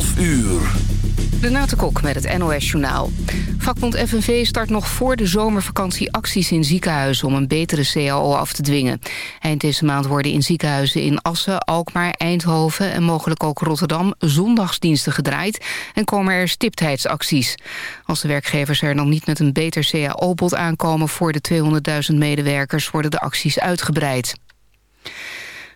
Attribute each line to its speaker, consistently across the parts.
Speaker 1: 12 uur.
Speaker 2: Renate Kok met het NOS Journaal. Vakbond FNV start nog voor de zomervakantie acties in ziekenhuizen... om een betere CAO af te dwingen. Eind deze maand worden in ziekenhuizen in Assen, Alkmaar, Eindhoven... en mogelijk ook Rotterdam zondagsdiensten gedraaid... en komen er stiptheidsacties. Als de werkgevers er dan niet met een beter CAO-bod aankomen... voor de 200.000 medewerkers worden de acties uitgebreid.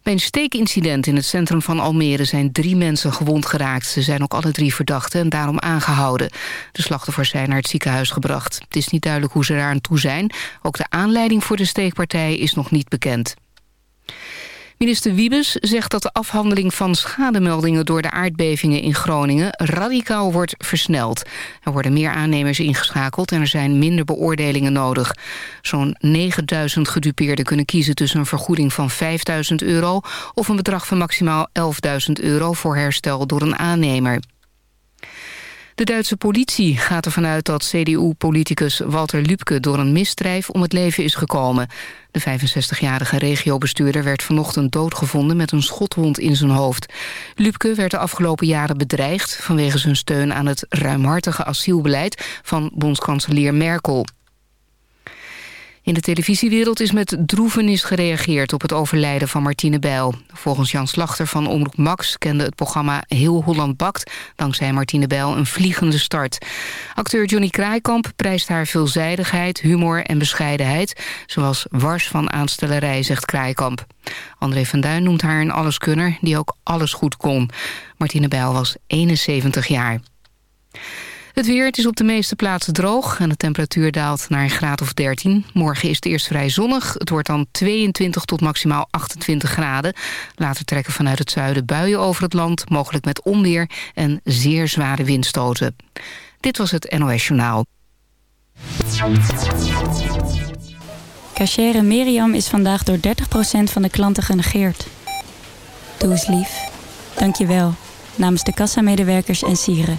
Speaker 2: Bij een steekincident in het centrum van Almere zijn drie mensen gewond geraakt. Ze zijn ook alle drie verdachten en daarom aangehouden. De slachtoffers zijn naar het ziekenhuis gebracht. Het is niet duidelijk hoe ze eraan toe zijn. Ook de aanleiding voor de steekpartij is nog niet bekend. Minister Wiebes zegt dat de afhandeling van schademeldingen... door de aardbevingen in Groningen radicaal wordt versneld. Er worden meer aannemers ingeschakeld en er zijn minder beoordelingen nodig. Zo'n 9000 gedupeerden kunnen kiezen tussen een vergoeding van 5000 euro... of een bedrag van maximaal 11.000 euro voor herstel door een aannemer. De Duitse politie gaat ervan uit dat CDU-politicus Walter Lübke door een misdrijf om het leven is gekomen. De 65-jarige regiobestuurder werd vanochtend doodgevonden met een schotwond in zijn hoofd. Lübke werd de afgelopen jaren bedreigd vanwege zijn steun aan het ruimhartige asielbeleid van bondskanselier Merkel. In de televisiewereld is met droevenis gereageerd op het overlijden van Martine Bijl. Volgens Jan Slachter van Omroep Max kende het programma Heel Holland Bakt... dankzij Martine Bijl een vliegende start. Acteur Johnny Kraaikamp prijst haar veelzijdigheid, humor en bescheidenheid... zoals wars van aanstellerij, zegt Kraaikamp. André van Duin noemt haar een alleskunner die ook alles goed kon. Martine Bijl was 71 jaar. Het weer, het is op de meeste plaatsen droog en de temperatuur daalt naar een graad of 13. Morgen is het eerst vrij zonnig. Het wordt dan 22 tot maximaal 28 graden. Later trekken vanuit het zuiden buien over het land, mogelijk met onweer en zeer zware windstoten. Dit was het NOS Journaal.
Speaker 3: Cachere Miriam is vandaag door 30% van de klanten genegeerd. Doe eens lief. Dank je wel. Namens de kassamedewerkers en sieren.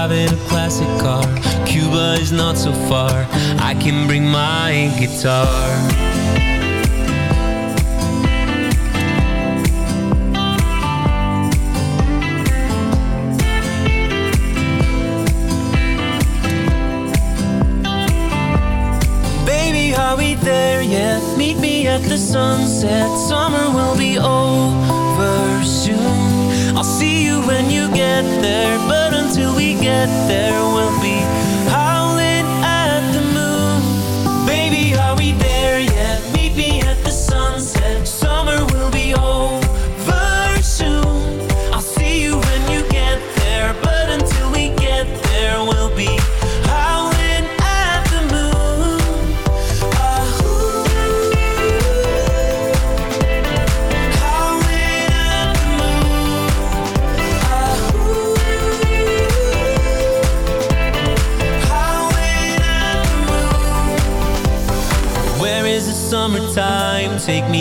Speaker 4: driving a classic car. Cuba is not so far. I can bring my guitar. Baby, are we there yet? Meet me at the sunset. Summer will be over soon. I'll see you when you get there, but till we get there, we'll be.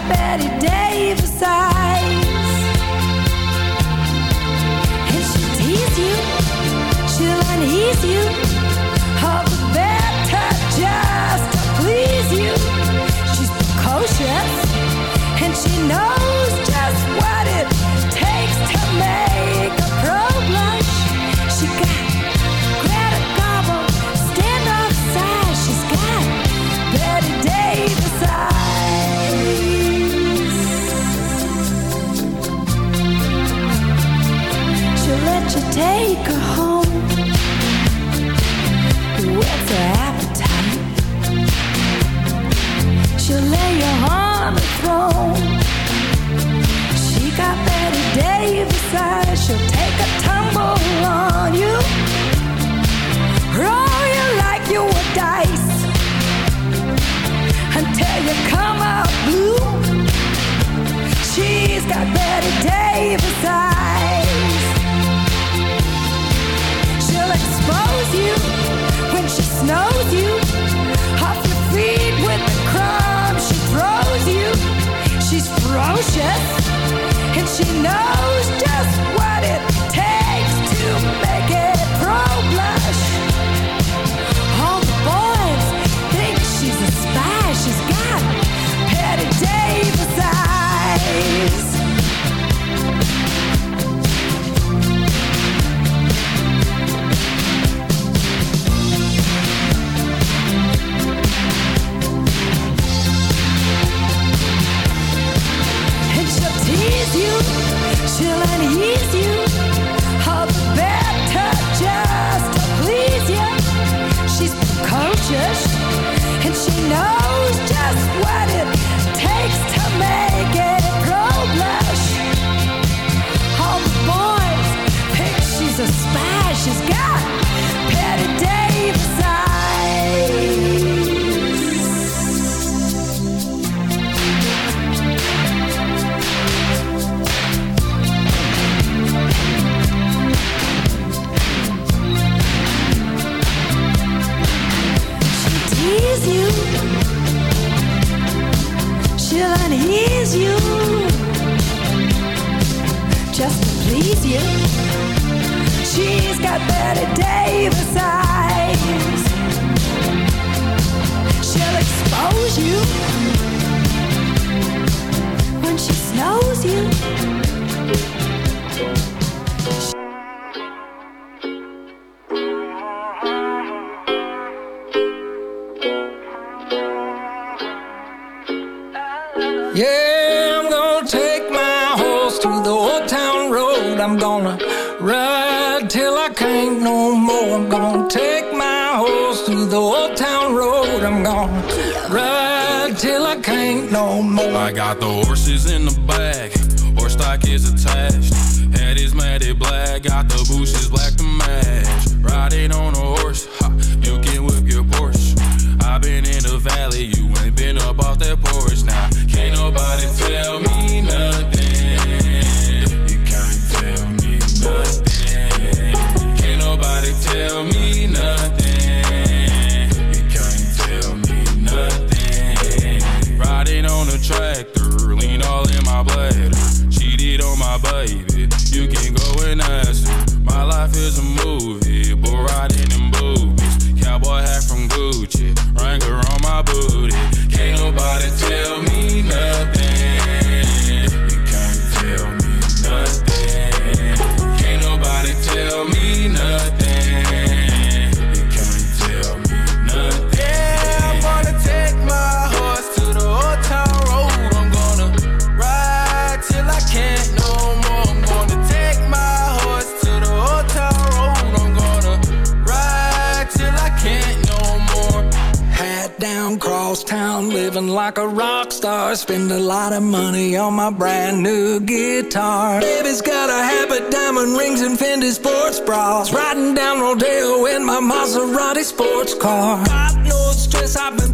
Speaker 5: Bette Davis eyes And she'll tease you She'll unease you you. Roll you like you were dice. Until you come out blue. She's got Bette Davis eyes. She'll expose you when she snows you. Off your feet with the crumbs she throws you. She's ferocious and she knows
Speaker 6: my brand new guitar. Baby's got a habit, diamond rings, and Fendi sports bras. Riding down Rodeo in my Maserati sports car. Got no stress, I've been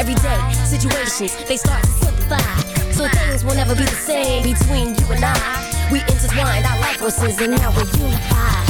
Speaker 7: everyday situations, they start to simplify. So things will never be the same between you and I. We intertwine our life forces and now we're unified.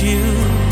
Speaker 4: you.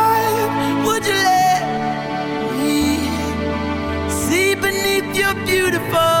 Speaker 8: people